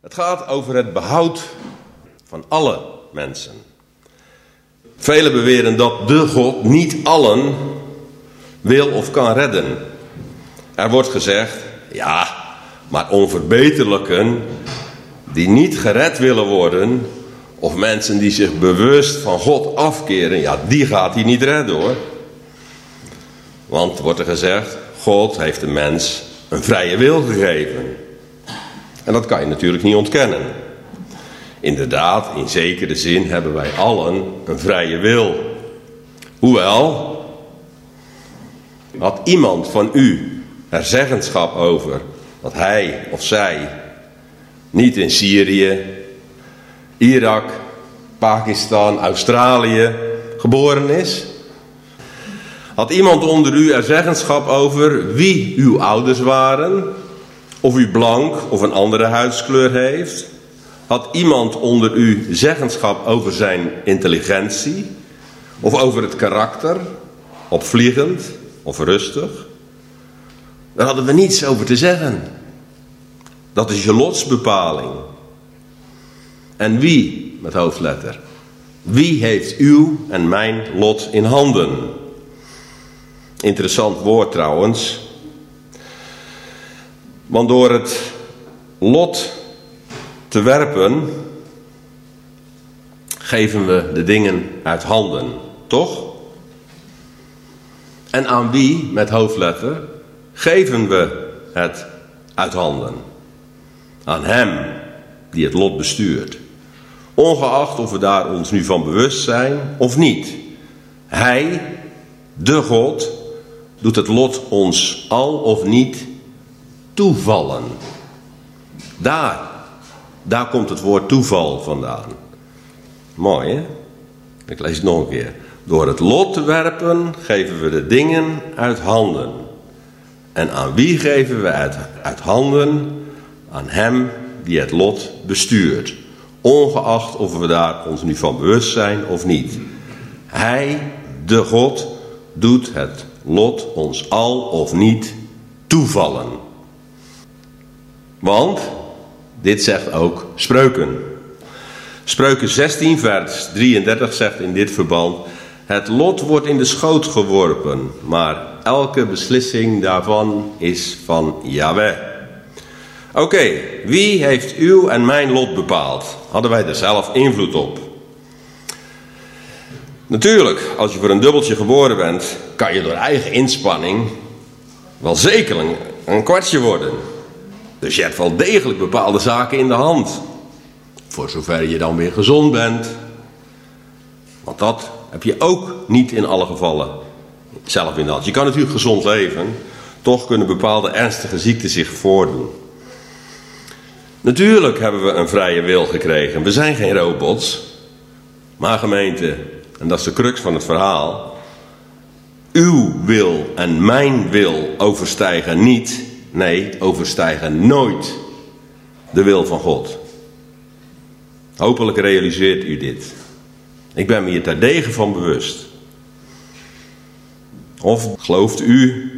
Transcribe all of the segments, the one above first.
Het gaat over het behoud van alle mensen. Velen beweren dat de God niet allen wil of kan redden. Er wordt gezegd, ja, maar onverbeterlijken die niet gered willen worden, of mensen die zich bewust van God afkeren, ja, die gaat hij niet redden hoor. Want wordt er gezegd, God heeft de mens een vrije wil gegeven. En dat kan je natuurlijk niet ontkennen. Inderdaad, in zekere zin hebben wij allen een vrije wil. Hoewel, had iemand van u er zeggenschap over dat hij of zij niet in Syrië, Irak, Pakistan, Australië geboren is? Had iemand onder u er zeggenschap over wie uw ouders waren? Of u blank of een andere huidskleur heeft? Had iemand onder u zeggenschap over zijn intelligentie? Of over het karakter? Opvliegend of rustig? Daar hadden we niets over te zeggen. Dat is je lotsbepaling. En wie, met hoofdletter, wie heeft uw en mijn lot in handen? Interessant woord trouwens. Want door het lot te werpen, geven we de dingen uit handen, toch? En aan wie, met hoofdletter, geven we het uit handen? Aan hem die het lot bestuurt. Ongeacht of we daar ons nu van bewust zijn of niet. Hij, de God, doet het lot ons al of niet toevallen. Daar, daar komt het woord toeval vandaan. Mooi hè? Ik lees het nog een keer. Door het lot te werpen geven we de dingen uit handen. En aan wie geven we het uit handen? Aan hem die het lot bestuurt. Ongeacht of we daar ons nu van bewust zijn of niet. Hij, de God, doet het lot ons al of niet toevallen. Want, dit zegt ook Spreuken. Spreuken 16, vers 33 zegt in dit verband: Het lot wordt in de schoot geworpen, maar elke beslissing daarvan is van Yahweh. Oké, wie heeft uw en mijn lot bepaald? Hadden wij er zelf invloed op? Natuurlijk, als je voor een dubbeltje geboren bent, kan je door eigen inspanning wel zeker een, een kwartje worden. Dus je hebt wel degelijk bepaalde zaken in de hand. Voor zover je dan weer gezond bent. Want dat heb je ook niet in alle gevallen zelf in de hand. Je kan natuurlijk gezond leven, toch kunnen bepaalde ernstige ziekten zich voordoen. Natuurlijk hebben we een vrije wil gekregen. We zijn geen robots. Maar gemeente, en dat is de crux van het verhaal. Uw wil en mijn wil overstijgen niet, nee, overstijgen nooit de wil van God. Hopelijk realiseert u dit. Ik ben me hier terdege van bewust. Of gelooft u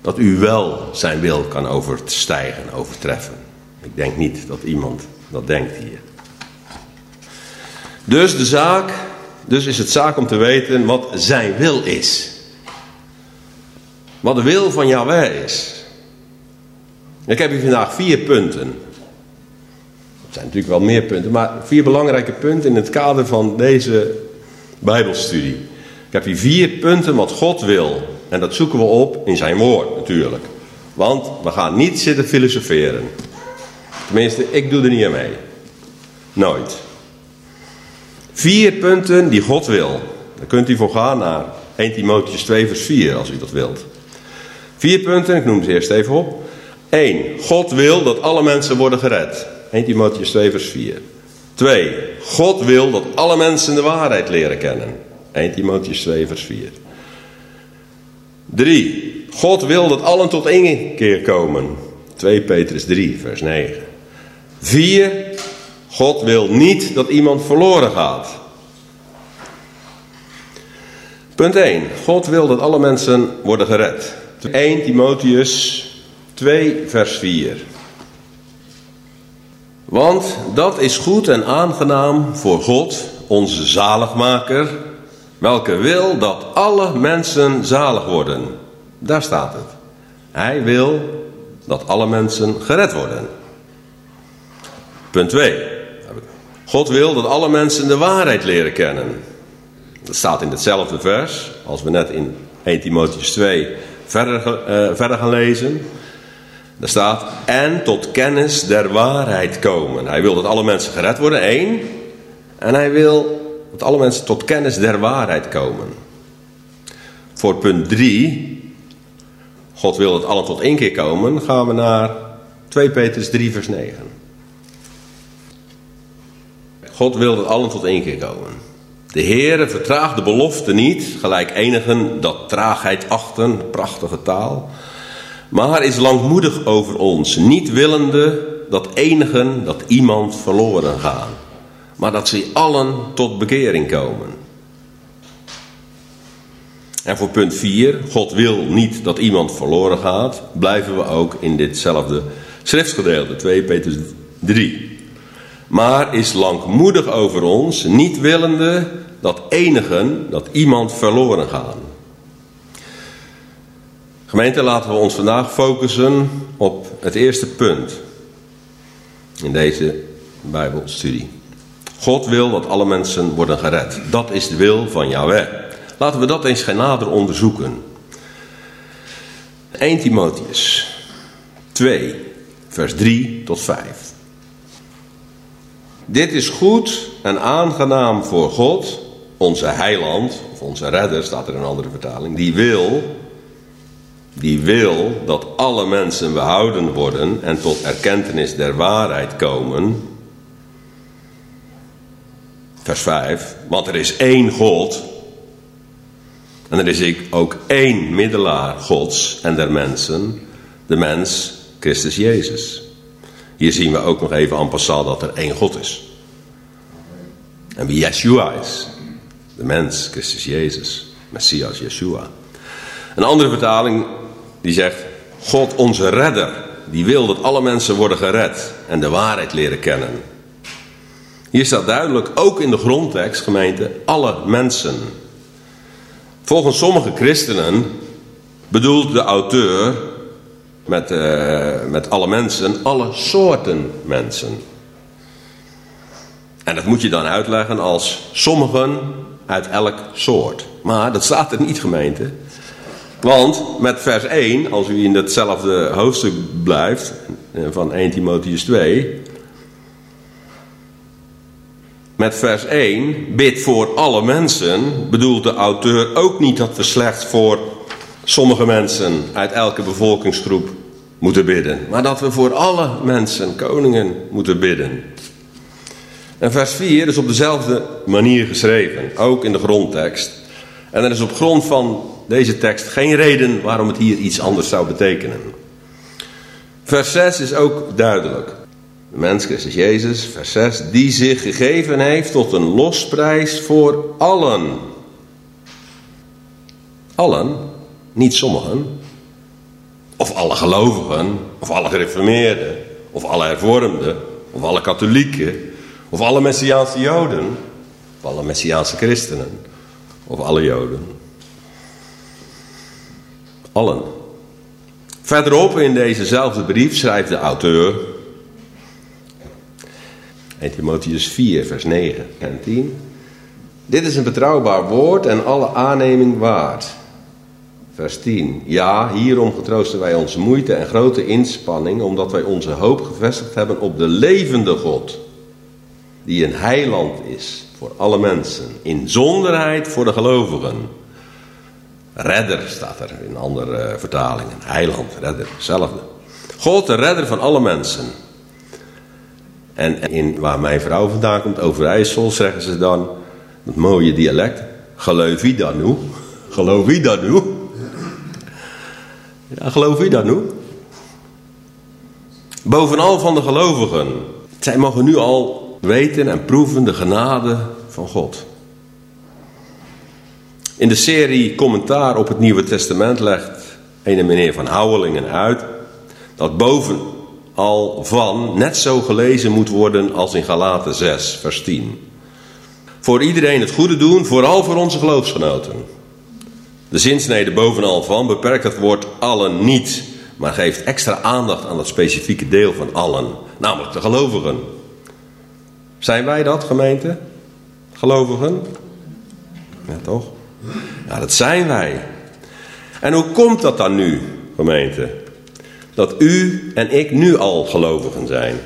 dat u wel zijn wil kan overstijgen, overtreffen? Ik denk niet dat iemand dat denkt hier. Dus de zaak, dus is het zaak om te weten wat zijn wil is. Wat de wil van Yahweh is. Ik heb hier vandaag vier punten. Er zijn natuurlijk wel meer punten, maar vier belangrijke punten in het kader van deze Bijbelstudie. Ik heb hier vier punten wat God wil. En dat zoeken we op in zijn woord natuurlijk. Want we gaan niet zitten filosoferen. Tenminste, ik doe er niet aan mee. Nooit. Vier punten die God wil. Daar kunt u voor gaan naar 1 Timotheus 2 vers 4 als u dat wilt. Vier punten, ik noem ze eerst even op. 1. God wil dat alle mensen worden gered. 1 Timotheus 2 vers 4. 2. God wil dat alle mensen de waarheid leren kennen. 1 Timotheus 2 vers 4. 3. God wil dat allen tot één keer komen. 2 Petrus 3, vers 9. 4. God wil niet dat iemand verloren gaat. Punt 1. God wil dat alle mensen worden gered. 1 Timotheus 2, vers 4. Want dat is goed en aangenaam voor God, onze zaligmaker, welke wil dat alle mensen zalig worden. Daar staat het. Hij wil dat alle mensen gered worden. Punt 2. God wil dat alle mensen de waarheid leren kennen. Dat staat in hetzelfde vers als we net in 1 Timotheus 2 verder, uh, verder gaan lezen. Daar staat, en tot kennis der waarheid komen. Hij wil dat alle mensen gered worden, één. En hij wil dat alle mensen tot kennis der waarheid komen. Voor punt 3, God wil dat alle tot één keer komen, gaan we naar 2 Petrus 3 vers 9. God wil dat allen tot één keer komen. De Heere vertraagt de belofte niet, gelijk enigen dat traagheid achten, prachtige taal maar is langmoedig over ons, niet willende dat enigen, dat iemand verloren gaan, maar dat ze allen tot bekering komen. En voor punt 4, God wil niet dat iemand verloren gaat, blijven we ook in ditzelfde schriftgedeelte, 2 Petrus 3. Maar is langmoedig over ons, niet willende dat enigen, dat iemand verloren gaan. Gemeente, laten we ons vandaag focussen op het eerste punt in deze Bijbelstudie. God wil dat alle mensen worden gered. Dat is de wil van Yahweh. Laten we dat eens gaan nader onderzoeken. 1 Timotheus 2, vers 3 tot 5. Dit is goed en aangenaam voor God, onze heiland, of onze redder, staat er in een andere vertaling, die wil die wil dat alle mensen behouden worden en tot erkentenis der waarheid komen. Vers 5. Want er is één God. En er is ook één middelaar Gods en der mensen. De mens, Christus Jezus. Hier zien we ook nog even en passant dat er één God is. En wie Yeshua is. De mens, Christus Jezus. Messias Yeshua. Een andere vertaling die zegt: God onze redder, die wil dat alle mensen worden gered en de waarheid leren kennen. Hier staat duidelijk, ook in de grondtekst, gemeente, alle mensen. Volgens sommige christenen bedoelt de auteur met, uh, met alle mensen alle soorten mensen. En dat moet je dan uitleggen als sommigen uit elk soort. Maar dat staat er niet, gemeente. Want met vers 1, als u in datzelfde hoofdstuk blijft, eh, van 1 Timotheus 2. Met vers 1, bid voor alle mensen, bedoelt de auteur ook niet dat we slechts voor sommige mensen uit elke bevolkingsgroep moeten bidden. Maar dat we voor alle mensen, koningen, moeten bidden. En vers 4 is op dezelfde manier geschreven, ook in de grondtekst. En er is op grond van deze tekst geen reden waarom het hier iets anders zou betekenen. Vers 6 is ook duidelijk. De mens, Christus Jezus, vers 6, die zich gegeven heeft tot een losprijs voor allen. Allen, niet sommigen. Of alle gelovigen, of alle gereformeerden, of alle hervormden, of alle katholieken, of alle Messiaanse Joden, of alle Messiaanse christenen, of alle Joden. Allen. Verderop in dezezelfde brief schrijft de auteur, 1 Timotheus 4, vers 9 en 10. Dit is een betrouwbaar woord en alle aanneming waard. Vers 10. Ja, hierom getroosten wij onze moeite en grote inspanning, omdat wij onze hoop gevestigd hebben op de levende God, die een heiland is voor alle mensen, in zonderheid voor de gelovigen. Redder staat er in andere vertalingen. Heiland, redder, hetzelfde. God, de redder van alle mensen. En in waar mijn vrouw vandaan komt, Overijssel, zeggen ze dan, het mooie dialect, geloof wie dan nu? Geloof wie dan nu? Ja, geloof u dat nu? Bovenal van de gelovigen. Zij mogen nu al weten en proeven de genade van God. In de serie Commentaar op het Nieuwe Testament legt een meneer van Houwelingen uit dat bovenal van net zo gelezen moet worden als in Galaten 6, vers 10. Voor iedereen het goede doen, vooral voor onze geloofsgenoten. De zinsnede bovenal van beperkt het woord allen niet, maar geeft extra aandacht aan dat specifieke deel van allen, namelijk de gelovigen. Zijn wij dat, gemeente? Gelovigen? Ja, toch? Ja, dat zijn wij. En hoe komt dat dan nu, gemeente? Dat u en ik nu al gelovigen zijn.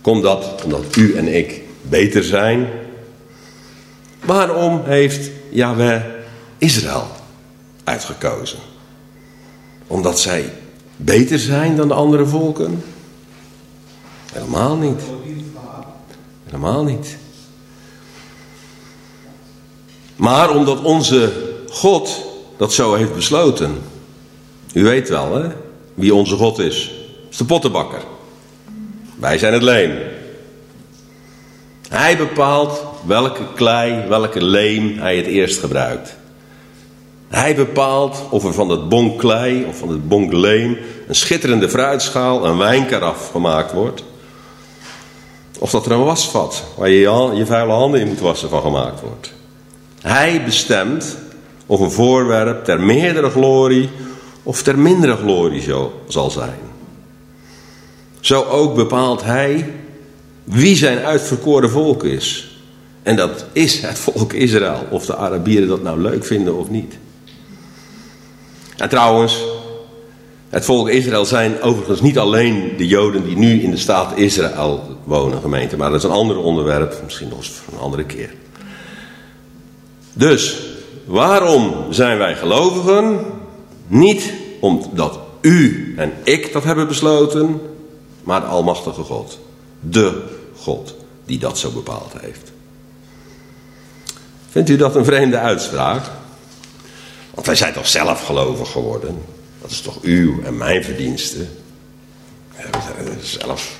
Komt dat omdat u en ik beter zijn? Waarom heeft Yahweh Israël uitgekozen? Omdat zij beter zijn dan de andere volken? Helemaal niet. Helemaal niet. Maar omdat onze God dat zo heeft besloten. U weet wel, hè? Wie onze God is. Is de pottenbakker. Wij zijn het leem. Hij bepaalt welke klei, welke leem hij het eerst gebruikt. Hij bepaalt of er van het bonk klei of van het bonk leem een schitterende fruitschaal, een wijnkaraf gemaakt wordt. Of dat er een wasvat waar je je vuile handen in moet wassen van gemaakt wordt. Hij bestemt of een voorwerp ter meerdere glorie of ter mindere glorie zal zijn. Zo ook bepaalt hij wie zijn uitverkoren volk is. En dat is het volk Israël. Of de Arabieren dat nou leuk vinden of niet. En trouwens, het volk Israël zijn overigens niet alleen de Joden die nu in de staat Israël wonen, gemeente. Maar dat is een ander onderwerp, misschien nog eens een andere keer. Dus, waarom zijn wij gelovigen? Niet omdat u en ik dat hebben besloten, maar de Almachtige God. De God die dat zo bepaald heeft. Vindt u dat een vreemde uitspraak? Want wij zijn toch zelf gelovig geworden? Dat is toch uw en mijn verdienste? we zijn zelf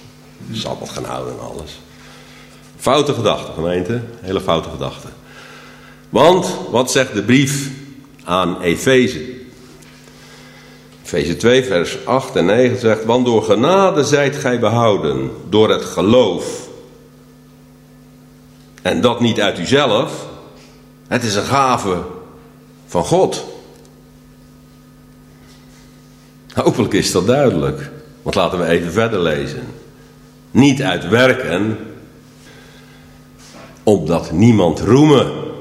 sabbat gaan houden en alles. Foute gedachte, gemeente. Hele foute gedachte. Want, wat zegt de brief aan Efeze? Efeze 2, vers 8 en 9 zegt: Want door genade zijt gij behouden, door het geloof. En dat niet uit uzelf, het is een gave van God. Hopelijk is dat duidelijk. Want laten we even verder lezen. Niet uit werken, opdat niemand roemen.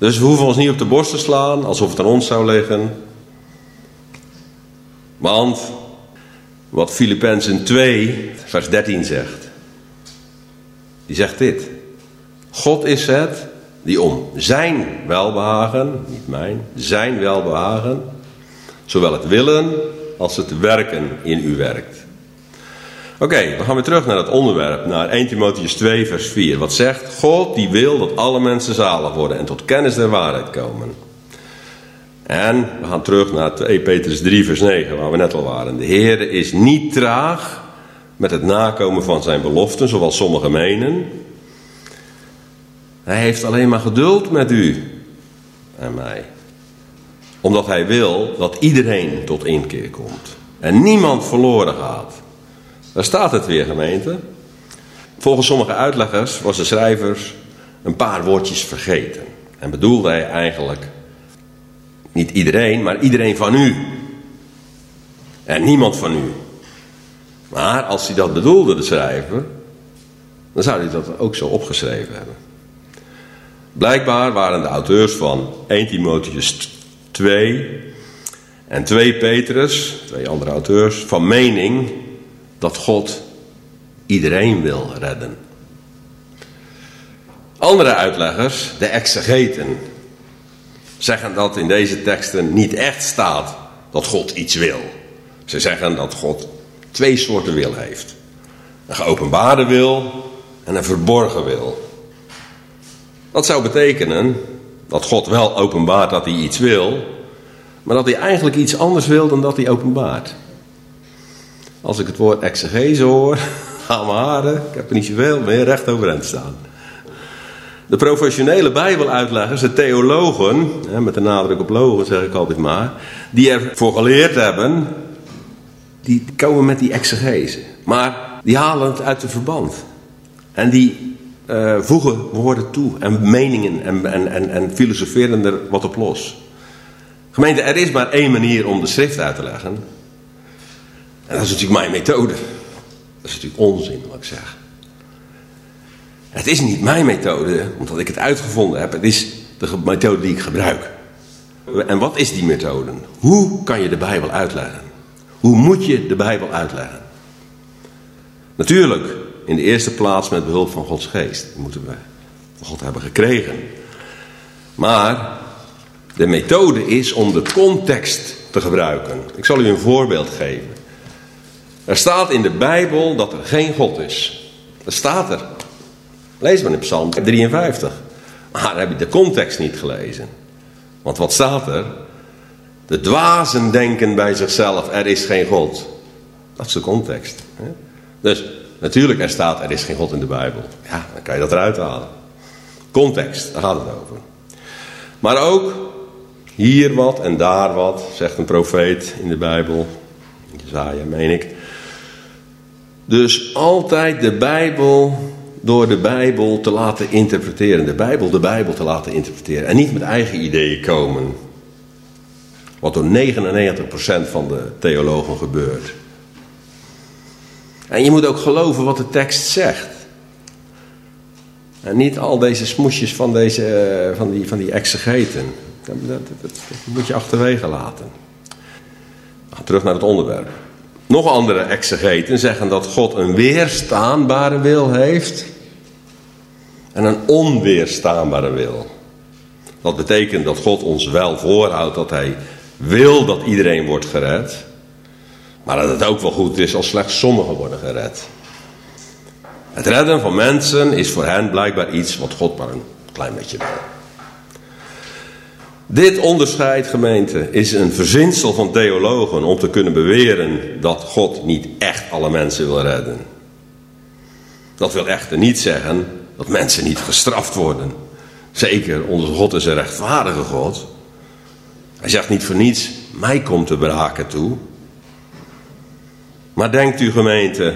Dus we hoeven ons niet op de borst te slaan alsof het aan ons zou liggen. Want wat Filippenzen 2, vers 13 zegt. Die zegt dit. God is het die om zijn welbehagen, niet mijn, zijn welbehagen, zowel het willen als het werken in u werkt. Oké, we gaan weer terug naar het onderwerp, naar 1 Timotheus 2, vers 4. Wat zegt? God die wil dat alle mensen zalig worden en tot kennis der waarheid komen. En we gaan terug naar 2 Petrus 3, vers 9, waar we net al waren. De Heer is niet traag met het nakomen van zijn beloften, zoals sommigen menen. Hij heeft alleen maar geduld met u en mij. Omdat hij wil dat iedereen tot inkeer komt. En niemand verloren gaat. Daar staat het weer, gemeente. Volgens sommige uitleggers was de schrijvers een paar woordjes vergeten. En bedoelde hij eigenlijk niet iedereen, maar iedereen van u. En niemand van u. Maar als hij dat bedoelde, de schrijver, dan zou hij dat ook zo opgeschreven hebben. Blijkbaar waren de auteurs van 1 Timotheus 2 en 2 Petrus, twee andere auteurs, van mening dat God iedereen wil redden. Andere uitleggers, de exegeten, zeggen dat in deze teksten niet echt staat dat God iets wil. Ze zeggen dat God twee soorten wil heeft: een geopenbaarde wil en een verborgen wil. Dat zou betekenen dat God wel openbaart dat hij iets wil, maar dat hij eigenlijk iets anders wil dan dat hij openbaart. Als ik het woord exegese hoor, gaan mijn haren, ik heb er niet zoveel meer, recht overeind staan. De professionele Bijbeluitleggers, de theologen, met de nadruk op logen zeg ik altijd maar, die ervoor geleerd hebben, die komen met die exegese. Maar die halen het uit de verband. En die uh, voegen woorden toe en meningen en, en, en, en filosoferen er wat op los. Gemeente, er is maar één manier om de schrift uit te leggen. En dat is natuurlijk mijn methode. Dat is natuurlijk onzin wat ik zeg. Het is niet mijn methode, omdat ik het uitgevonden heb. Het is de methode die ik gebruik. En wat is die methode? Hoe kan je de Bijbel uitleggen? Hoe moet je de Bijbel uitleggen? Natuurlijk, in de eerste plaats met behulp van Gods geest. Dat moeten we van God hebben gekregen. Maar de methode is om de context te gebruiken. Ik zal u een voorbeeld geven. Er staat in de Bijbel dat er geen God is. Dat staat er. Lees maar in Psalm 53. Maar heb je de context niet gelezen. Want wat staat er? De dwazen denken bij zichzelf, er is geen God. Dat is de context. Dus natuurlijk, er staat, er is geen God in de Bijbel. Ja, dan kan je dat eruit halen. Context, daar gaat het over. Maar ook hier wat en daar wat, zegt een profeet in de Bijbel. Jezaja, meen ik. Dus altijd de Bijbel door de Bijbel te laten interpreteren. De Bijbel de Bijbel te laten interpreteren. En niet met eigen ideeën komen. Wat door 99% van de theologen gebeurt. En je moet ook geloven wat de tekst zegt. En niet al deze smoesjes van, deze, eh, van, die, van die exegeten. Dat, dat, dat, moet je achterwege laten. Terug naar het onderwerp. Nog andere exegeten zeggen dat God een weerstaanbare wil heeft en een onweerstaanbare wil. Dat betekent dat God ons wel voorhoudt dat Hij wil dat iedereen wordt gered, maar dat het ook wel goed is als slechts sommigen worden gered. Het redden van mensen is voor hen blijkbaar iets wat God maar een klein beetje wil. Dit onderscheid, gemeente, is een verzinsel van theologen om te kunnen beweren dat God niet echt alle mensen wil redden. Dat wil echter niet zeggen dat mensen niet gestraft worden. Zeker, onze God is een rechtvaardige God. Hij zegt niet voor niets, mij komt de braken toe. Maar denkt u gemeente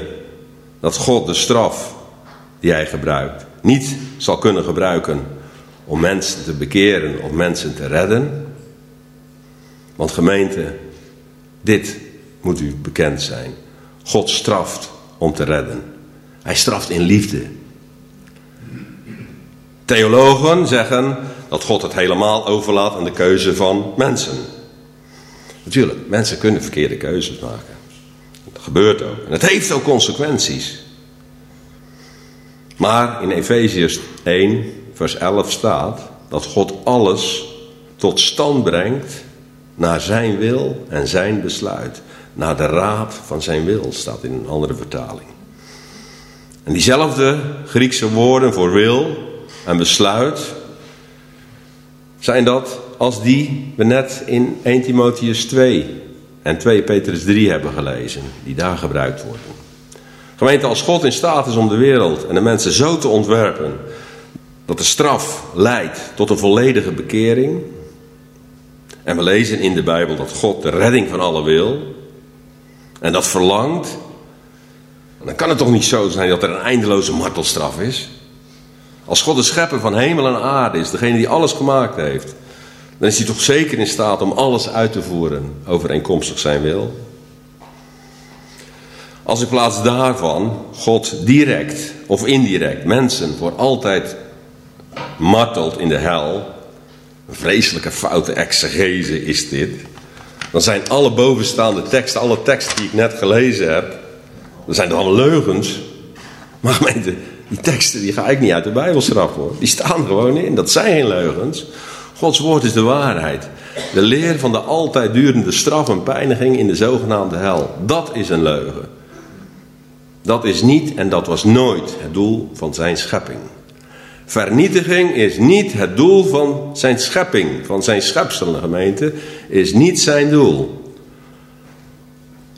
dat God de straf die hij gebruikt niet zal kunnen gebruiken om mensen te bekeren of mensen te redden? Want gemeente, dit moet u bekend zijn. God straft om te redden. Hij straft in liefde. Theologen zeggen dat God het helemaal overlaat aan de keuze van mensen. Natuurlijk, mensen kunnen verkeerde keuzes maken. Dat gebeurt ook. En het heeft ook consequenties. Maar in Efeziërs 1, vers 11 staat dat God alles tot stand brengt naar zijn wil en zijn besluit. Naar de raad van zijn wil, staat in een andere vertaling. En diezelfde Griekse woorden voor wil en besluit zijn dat als die we net in 1 Timotheus 2 en 2 Petrus 3 hebben gelezen, die daar gebruikt worden. Gemeente, als God in staat is om de wereld en de mensen zo te ontwerpen dat de straf leidt tot een volledige bekering. En we lezen in de Bijbel dat God de redding van allen wil. En dat verlangt. Dan kan het toch niet zo zijn dat er een eindeloze martelstraf is. Als God de schepper van hemel en aarde is, degene die alles gemaakt heeft, dan is hij toch zeker in staat om alles uit te voeren overeenkomstig zijn wil. Als in plaats daarvan God direct of indirect mensen voor altijd martelt in de hel, een vreselijke foute exegese is dit, dan zijn alle bovenstaande teksten, alle teksten die ik net gelezen heb, dat zijn dan leugens. Maar gemeente, die teksten die ga ik niet uit de Bijbel schrappen hoor. Die staan gewoon in. Dat zijn geen leugens. Gods woord is de waarheid. De leer van de altijd durende straf en pijniging in de zogenaamde hel. Dat is een leugen. Dat is niet en dat was nooit het doel van zijn schepping. Vernietiging is niet het doel van zijn schepping, van zijn schepselen gemeente, is niet zijn doel.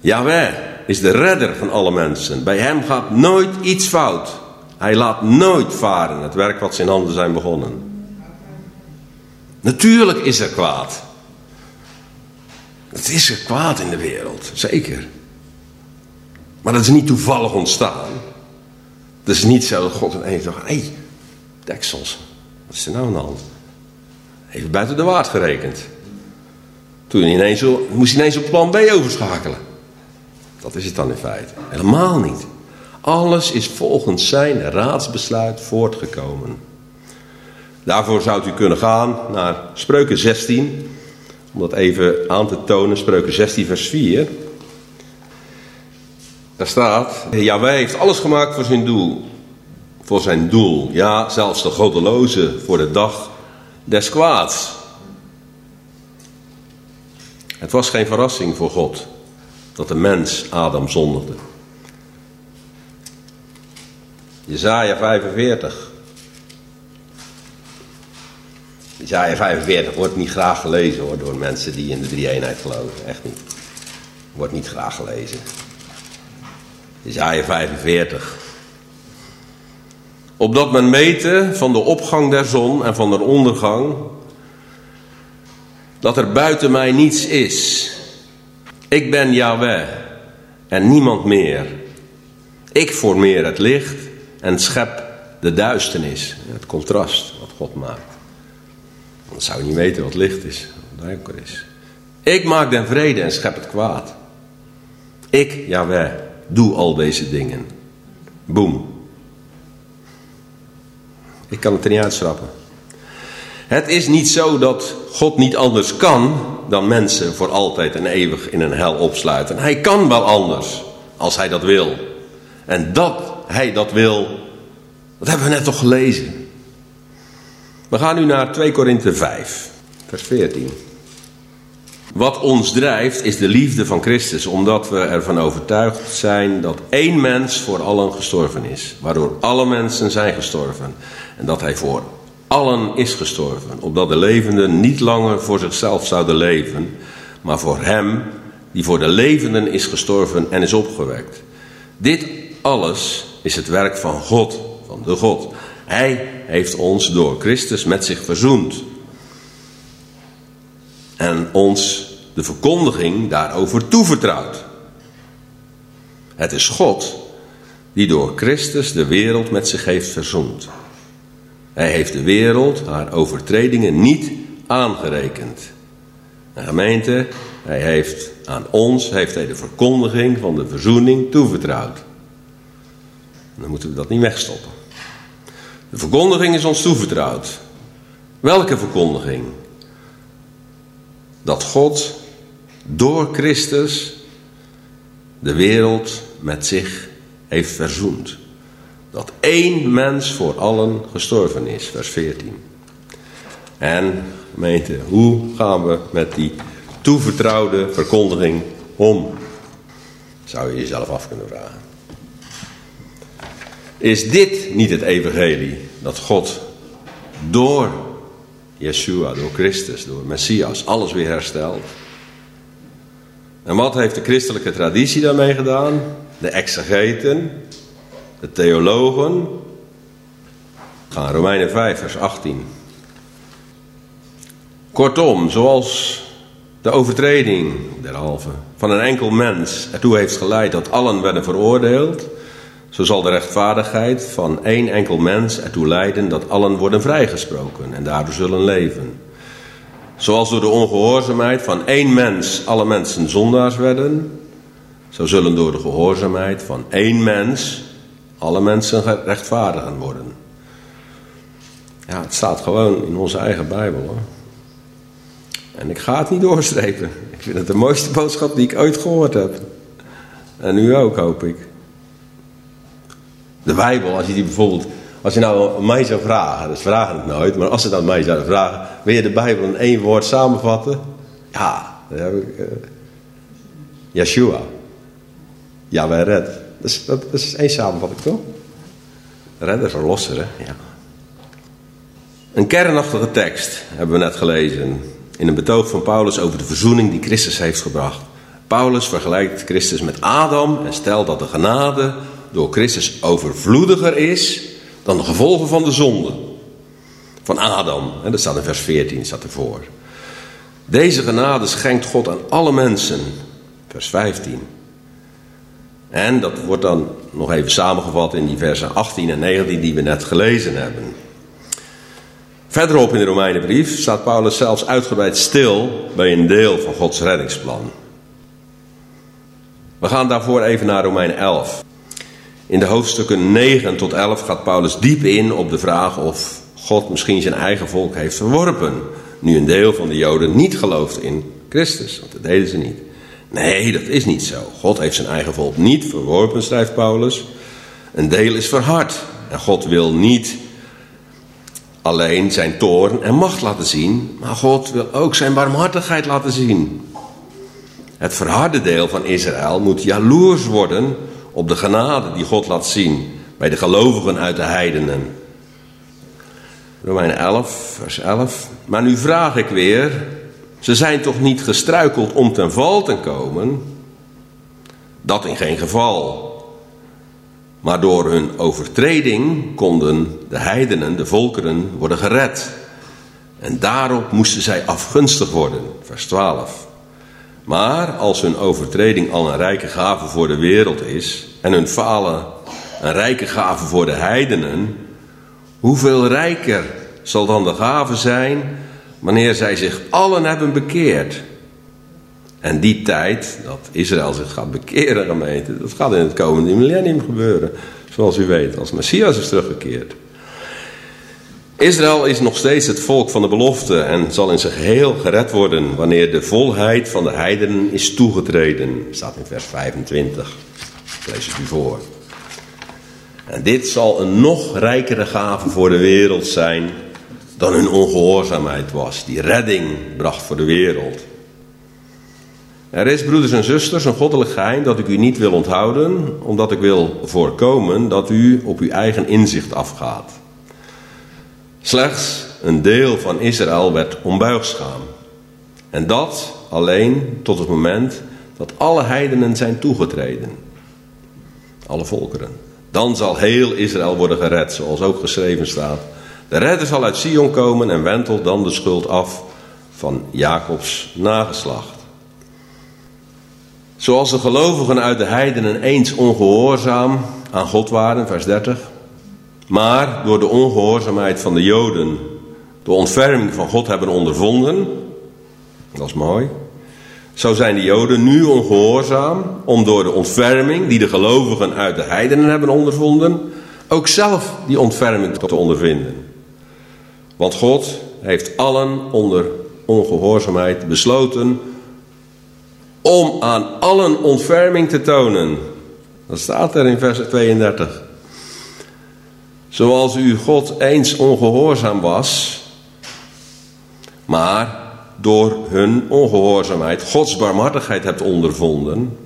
Yahweh is de redder van alle mensen. Bij hem gaat nooit iets fout. Hij laat nooit varen het werk wat zijn handen zijn begonnen. Natuurlijk is er kwaad. Het is er kwaad in de wereld, zeker. Maar dat is niet toevallig ontstaan. Het is niet zo dat God ineens dacht: hé, deksels, wat is er nou aan de hand? Even buiten de waard gerekend. Toen ineens, moest hij ineens op plan B overschakelen. Dat is het dan in feite. Helemaal niet. Alles is volgens zijn raadsbesluit voortgekomen. Daarvoor zou u kunnen gaan naar Spreuken 16. Om dat even aan te tonen. Spreuken 16 vers 4. Daar staat, Jawij heeft alles gemaakt voor zijn doel. Voor zijn doel. Ja, zelfs de goddeloze voor de dag des kwaads. Het was geen verrassing voor God dat de mens Adam zondigde. Jezaja 45. Jezaja 45 wordt niet graag gelezen hoor, door mensen die in de drie-eenheid geloven. Echt niet. Wordt niet graag gelezen. Jezaja 45. Opdat men meten van de opgang der zon en van de ondergang, dat er buiten mij niets is. Ik ben Yahweh en niemand meer. Ik formeer het licht en schep de duisternis. Het contrast wat God maakt. Dan zou je niet weten wat licht is, wat donker is. Ik maak den vrede en schep het kwaad. Ik, Yahweh, doe al deze dingen. Boom. Ik kan het er niet uitschrappen. Het is niet zo dat God niet anders kan dan mensen voor altijd en eeuwig in een hel opsluiten. Hij kan wel anders, als hij dat wil. En dat hij dat wil, dat hebben we net toch gelezen. We gaan nu naar 2 Korinthe 5, vers 14. Wat ons drijft is de liefde van Christus, omdat we ervan overtuigd zijn dat één mens voor allen gestorven is, waardoor alle mensen zijn gestorven. En dat hij voor allen is gestorven, opdat de levenden niet langer voor zichzelf zouden leven, maar voor hem die voor de levenden is gestorven en is opgewekt. Dit alles is het werk van God, van de God. Hij heeft ons door Christus met zich verzoend. En ons de verkondiging daarover toevertrouwd. Het is God die door Christus de wereld met zich heeft verzoend. Hij heeft de wereld haar overtredingen niet aangerekend. De gemeente, hij heeft aan ons heeft hij de verkondiging van de verzoening toevertrouwd. Dan moeten we dat niet wegstoppen. De verkondiging is ons toevertrouwd. Welke verkondiging? Dat God door Christus de wereld met zich heeft verzoend. Dat één mens voor allen gestorven is, vers 14. En gemeente, hoe gaan we met die toevertrouwde verkondiging om? Zou je jezelf af kunnen vragen. Is dit niet het evangelie dat God door Yeshua, door Christus, door Messias alles weer herstelt? En wat heeft de christelijke traditie daarmee gedaan? De exegeten, de theologen. Gaan Romeinen 5, vers 18. Kortom, zoals de overtreding, derhalve, van een enkel mens ertoe heeft geleid dat allen werden veroordeeld, zo zal de rechtvaardigheid van één enkel mens ertoe leiden dat allen worden vrijgesproken en daardoor zullen leven. Zoals door de ongehoorzaamheid van één mens alle mensen zondaars werden, zo zullen door de gehoorzaamheid van één mens alle mensen rechtvaardigen worden. Ja, het staat gewoon in onze eigen Bijbel hoor. En ik ga het niet doorstrepen. Ik vind het de mooiste boodschap die ik ooit gehoord heb. En u ook, hoop ik. De Bijbel, als je die bijvoorbeeld. Als je nou mij zou vragen, dus vragen het nooit, maar als ze dan mij zouden vragen: wil je de Bijbel in één woord samenvatten? Ja, dan heb ik. Uh, Yeshua. Ja, wij red. Is, dat, is één samenvatting, toch? Redder, verlosser, hè? Ja. Een kernachtige tekst hebben we net gelezen in een betoog van Paulus over de verzoening die Christus heeft gebracht. Paulus vergelijkt Christus met Adam en stelt dat de genade door Christus overvloediger is dan de gevolgen van de zonde van Adam. En dat staat in vers 14, staat ervoor. Deze genade schenkt God aan alle mensen. Vers 15. En dat wordt dan nog even samengevat in die versen 18 en 19 die we net gelezen hebben. Verderop in de Romeinenbrief staat Paulus zelfs uitgebreid stil bij een deel van Gods reddingsplan. We gaan daarvoor even naar Romeinen 11. In de hoofdstukken 9 tot 11 gaat Paulus diep in op de vraag of God misschien zijn eigen volk heeft verworpen. Nu een deel van de Joden niet gelooft in Christus, want dat deden ze niet. Nee, dat is niet zo. God heeft zijn eigen volk niet verworpen, schrijft Paulus. Een deel is verhard. En God wil niet alleen zijn toorn en macht laten zien, maar God wil ook zijn barmhartigheid laten zien. Het verharde deel van Israël moet jaloers worden op de genade die God laat zien bij de gelovigen uit de heidenen. Romeinen 11, vers 11. Maar nu vraag ik weer, ze zijn toch niet gestruikeld om ten val te komen? Dat in geen geval. Maar door hun overtreding konden de heidenen, de volkeren, worden gered. En daarop moesten zij afgunstig worden. Vers 12. Maar als hun overtreding al een rijke gave voor de wereld is en hun falen een rijke gave voor de heidenen, hoeveel rijker zal dan de gave zijn wanneer zij zich allen hebben bekeerd? En die tijd, dat Israël zich gaat bekeren, dat gaat in het komende millennium gebeuren. Zoals u weet, als Messias is teruggekeerd. Israël is nog steeds het volk van de belofte en zal in zijn geheel gered worden wanneer de volheid van de heidenen is toegetreden. Staat in vers 25. Ik lees het u voor. En dit zal een nog rijkere gave voor de wereld zijn dan hun ongehoorzaamheid was, die redding bracht voor de wereld. Er is, broeders en zusters, een goddelijk geheim dat ik u niet wil onthouden, omdat ik wil voorkomen dat u op uw eigen inzicht afgaat. Slechts een deel van Israël werd onbuigzaam. En dat alleen tot het moment dat alle heidenen zijn toegetreden. Alle volkeren. Dan zal heel Israël worden gered, zoals ook geschreven staat. De redder zal uit Sion komen en wentelt dan de schuld af van Jacobs nageslacht. Zoals de gelovigen uit de heidenen eens ongehoorzaam aan God waren, vers 30. Maar door de ongehoorzaamheid van de Joden de ontferming van God hebben ondervonden. Dat is mooi. Zo zijn de Joden nu ongehoorzaam om door de ontferming die de gelovigen uit de heidenen hebben ondervonden, ook zelf die ontferming te ondervinden. Want God heeft allen onder ongehoorzaamheid besloten om aan allen ontferming te tonen. Dat staat er in vers 32. Zoals u God eens ongehoorzaam was, maar door hun ongehoorzaamheid Gods barmhartigheid hebt ondervonden,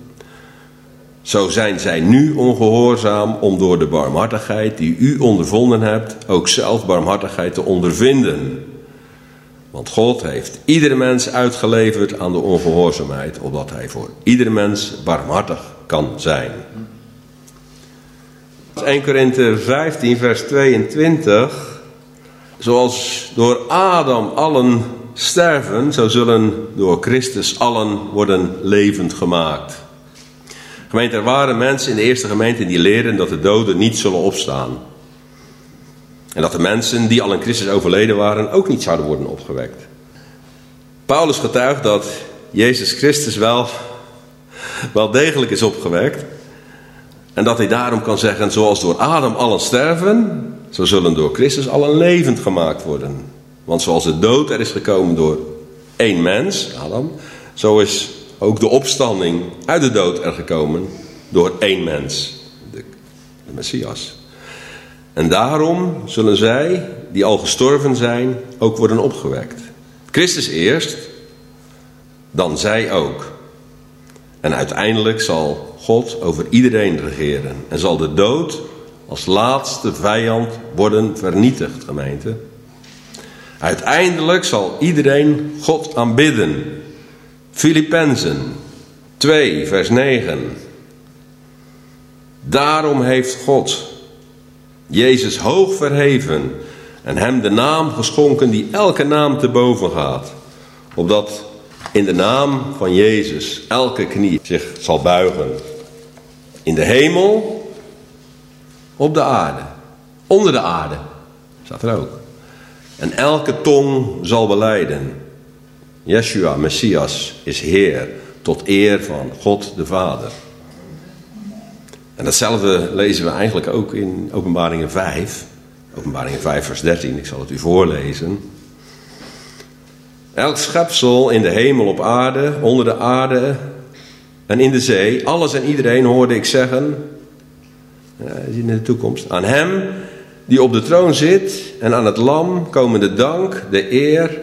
zo zijn zij nu ongehoorzaam om door de barmhartigheid die u ondervonden hebt ook zelf barmhartigheid te ondervinden. Want God heeft iedere mens uitgeleverd aan de ongehoorzaamheid, opdat hij voor iedere mens barmhartig kan zijn. 1 Korinthe 15, vers 22. Zoals door Adam allen sterven, zo zullen door Christus allen worden levend gemaakt. Gemeente, er waren mensen in de eerste gemeente die leren dat de doden niet zullen opstaan. En dat de mensen die al in Christus overleden waren ook niet zouden worden opgewekt. Paulus getuigt dat Jezus Christus wel, wel degelijk is opgewekt. En dat hij daarom kan zeggen, zoals door Adam allen sterven, zo zullen door Christus allen levend gemaakt worden. Want zoals de dood er is gekomen door één mens, Adam, zo is ook de opstanding uit de dood er gekomen door één mens, de, de Messias. En daarom zullen zij, die al gestorven zijn, ook worden opgewekt. Christus eerst, dan zij ook. En uiteindelijk zal God over iedereen regeren en zal de dood als laatste vijand worden vernietigd, gemeente. Uiteindelijk zal iedereen God aanbidden. Filippenzen 2, vers 9. Daarom heeft God Jezus hoog verheven en hem de naam geschonken die elke naam te boven gaat. Opdat in de naam van Jezus elke knie zich zal buigen. In de hemel, op de aarde, onder de aarde, staat er ook. En elke tong zal beleiden. Yeshua, Messias, is Heer tot eer van God de Vader. En datzelfde lezen we eigenlijk ook in Openbaringen 5. Openbaringen 5, vers 13, ik zal het u voorlezen. Elk schepsel in de hemel, op aarde, onder de aarde en in de zee, alles en iedereen hoorde ik zeggen, in de toekomst, aan hem die op de troon zit en aan het lam komen de dank, de eer,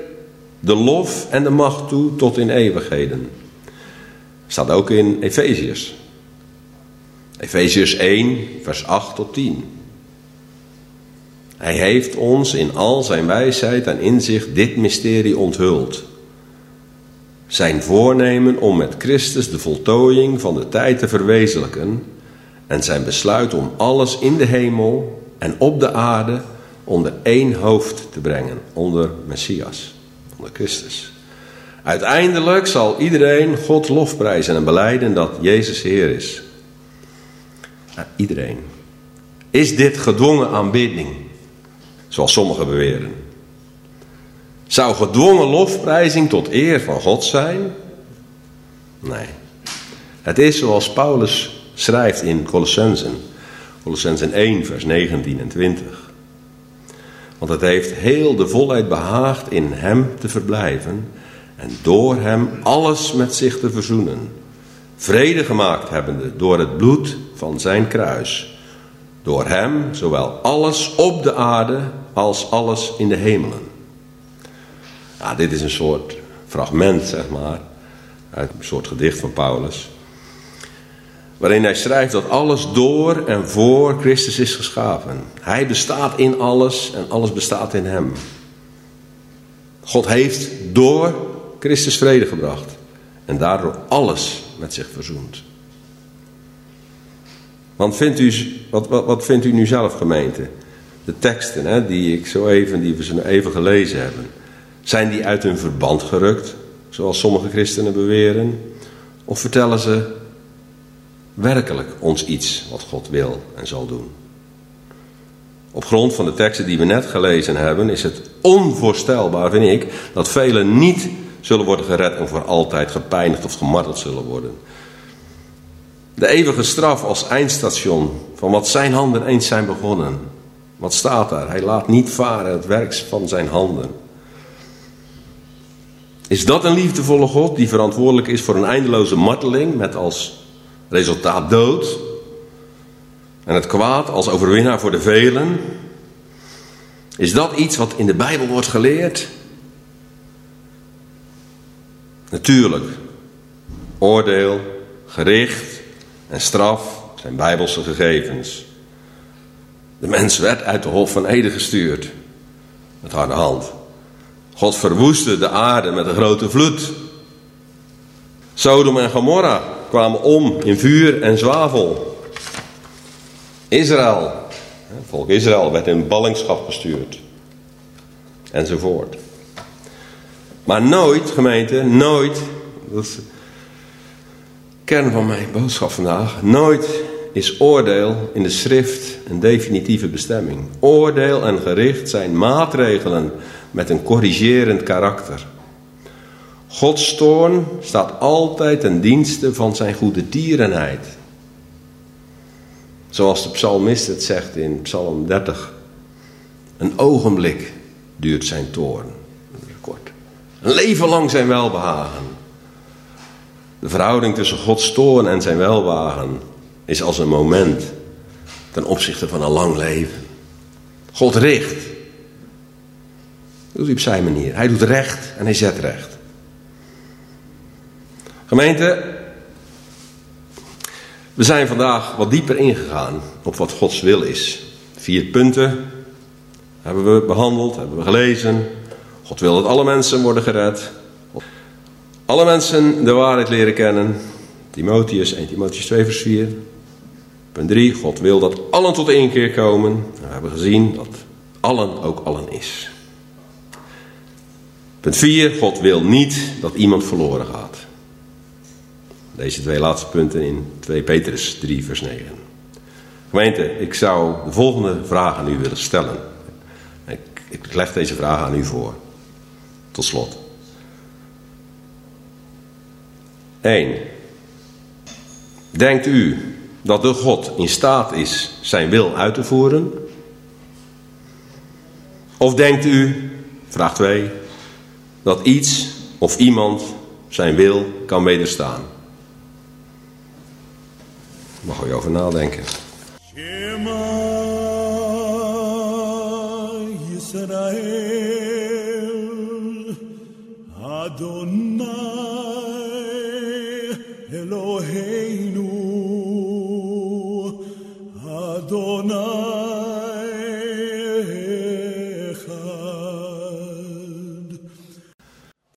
de lof en de macht toe tot in eeuwigheden. Staat ook in Efeziërs. Efeziërs 1, vers 8 tot 10. Hij heeft ons in al zijn wijsheid en inzicht dit mysterie onthuld. Zijn voornemen om met Christus de voltooiing van de tijd te verwezenlijken en zijn besluit om alles in de hemel en op de aarde onder één hoofd te brengen, onder Messias, onder Christus. Uiteindelijk zal iedereen God lofprijzen en beleiden dat Jezus Heer is. iedereen. Is dit gedwongen aanbidding? Zoals sommigen beweren. Zou gedwongen lofprijzing tot eer van God zijn? Nee. Het is zoals Paulus schrijft in Colossensen. Colossensen 1, vers 19 en 20. Want het heeft heel de volheid behaagd in hem te verblijven en door hem alles met zich te verzoenen. Vrede gemaakt hebbende door het bloed van zijn kruis. Door hem zowel alles op de aarde als alles in de hemelen. Ja, dit is een soort fragment, zeg maar, uit een soort gedicht van Paulus. Waarin hij schrijft dat alles door en voor Christus is geschapen. Hij bestaat in alles en alles bestaat in hem. God heeft door Christus vrede gebracht en daardoor alles met zich verzoend. Want vindt u, wat, wat, wat vindt u nu zelf, gemeente? De teksten hè, die ik zo even, die we zo even gelezen hebben, zijn die uit hun verband gerukt, zoals sommige christenen beweren? Of vertellen ze werkelijk ons iets wat God wil en zal doen? Op grond van de teksten die we net gelezen hebben, is het onvoorstelbaar, vind ik, dat velen niet zullen worden gered en voor altijd gepijnigd of gemarteld zullen worden. De eeuwige straf als eindstation van wat zijn handen eens zijn begonnen. Wat staat daar? Hij laat niet varen het werk van zijn handen. Is dat een liefdevolle God die verantwoordelijk is voor een eindeloze marteling met als resultaat dood? En het kwaad als overwinnaar voor de velen? Is dat iets wat in de Bijbel wordt geleerd? Natuurlijk, oordeel, gericht en straf zijn bijbelse gegevens. De mens werd uit de Hof van Eden gestuurd met harde hand. God verwoestte de aarde met een grote vloed. Sodom en Gomorra kwamen om in vuur en zwavel. Israël, volk Israël, werd in ballingschap gestuurd. Enzovoort. Maar nooit, gemeente, nooit, dat is de kern van mijn boodschap vandaag, nooit is oordeel in de schrift een definitieve bestemming. Oordeel en gericht zijn maatregelen met een corrigerend karakter. Gods toorn staat altijd ten dienste van zijn goede tierenheid. Zoals de psalmist het zegt in Psalm 30. Een ogenblik duurt zijn toorn. Kort. Een leven lang zijn welbehagen. De verhouding tussen Gods toorn en zijn welbehagen is als een moment ten opzichte van een lang leven. God richt. Doet hij op zijn manier. Hij doet recht en hij zet recht. Gemeente, we zijn vandaag wat dieper ingegaan op wat Gods wil is. Vier punten hebben we behandeld, hebben we gelezen. God wil dat alle mensen worden gered. Alle mensen de waarheid leren kennen. Timotheus 1 Timotheus 2 vers 4. Punt 3. God wil dat allen tot één keer komen. We hebben gezien dat allen ook allen is. Punt 4. God wil niet dat iemand verloren gaat. Deze twee laatste punten in 2 Petrus 3 vers 9. Gemeente, ik zou de volgende vraag aan u willen stellen. Ik, ik leg deze vraag aan u voor. Tot slot. 1. Denkt u dat de God in staat is zijn wil uit te voeren? Of denkt u, vraag 2, dat iets of iemand zijn wil kan wederstaan? Mag u over nadenken. Shema Yisrael Adonai